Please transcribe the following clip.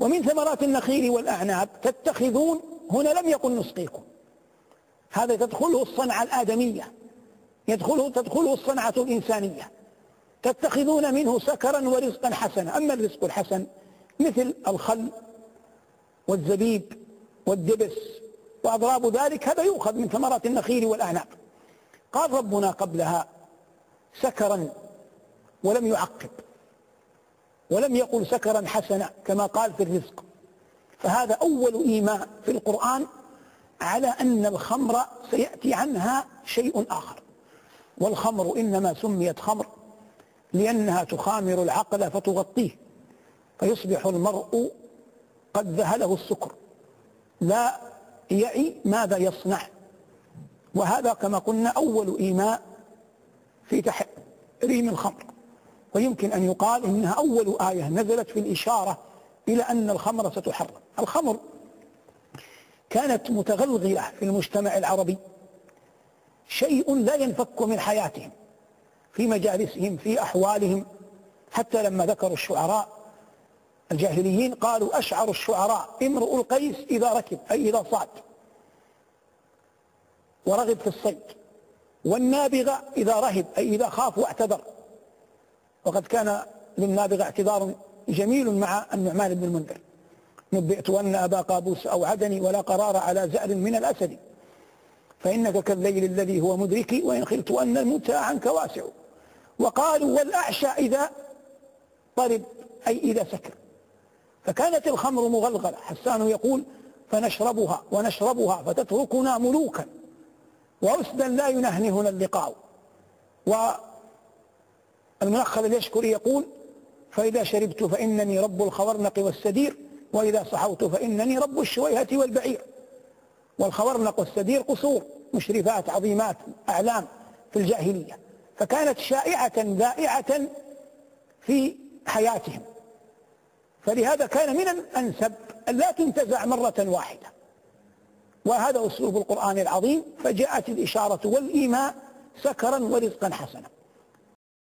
ومن ثمرات النخيل والأعناب تتخذون هنا لم يقل نسقيكم. هذا تدخله الصنعة الآدمية. يدخله تدخله الصنعة الإنسانية. تتخذون منه سكرا ورزقا حسنا. أما الرزق الحسن مثل الخل والزبيب والدبس وأضراب ذلك هذا يؤخذ من ثمرات النخيل والأعناب. قال ربنا قبلها سكرا ولم يعقب. ولم يقل سكرا حسنا كما قال في الرزق. فهذا أول إيماء في القرآن على أن الخمر سيأتي عنها شيء آخر. والخمر إنما سميت خمر لأنها تخامر العقل فتغطيه. فيصبح المرء قد ذهله السكر. لا يعي ماذا يصنع. وهذا كما قلنا أول إيماء في تحريم الخمر. ويمكن أن يقال إنها أول آية نزلت في الإشارة إلى أن الخمر ستحرم. الخمر كانت متغلغلة في المجتمع العربي شيء لا ينفك من حياتهم في مجالسهم في أحوالهم. حتى لما ذكروا الشعراء الجاهليين قالوا أشعر الشعراء امرؤ القيس إذا ركب أي إذا صعد ورغب في الصيد والنابغة إذا رهب أي إذا خاف واعتذر. وقد كان للنابغة اعتذار جميل مع النعمان بن المنذر. نبئت أن أبا قابوس أوعدني ولا قرار على زأر من الأسد. فإنك كالليل الذي هو مدركي وإن خلت أن الموتى عنك واسع. وقالوا والأعشى إذا طرب أي إذا سكر. فكانت الخمر مغلغلة. حسان يقول فنشربها ونشربها فتتركنا ملوكا. وأسدا لا ينهنهنا اللقاء. والمنخل اليشكري يقول فإذا شربت فإنني رب الخورنق والسدير وإذا صحوت فإنني رب الشويهة والبعير. والخورنق والسدير قصور مشرفات عظيمات أعلام في الجاهلية. فكانت شائعة ذائعة في حياتهم. فلهذا كان من الأنسب أن لا تنتزع مرة واحدة. وهذا أسلوب القرآن العظيم فجاءت الإشارة والإيماء سكرا ورزقا حسنا.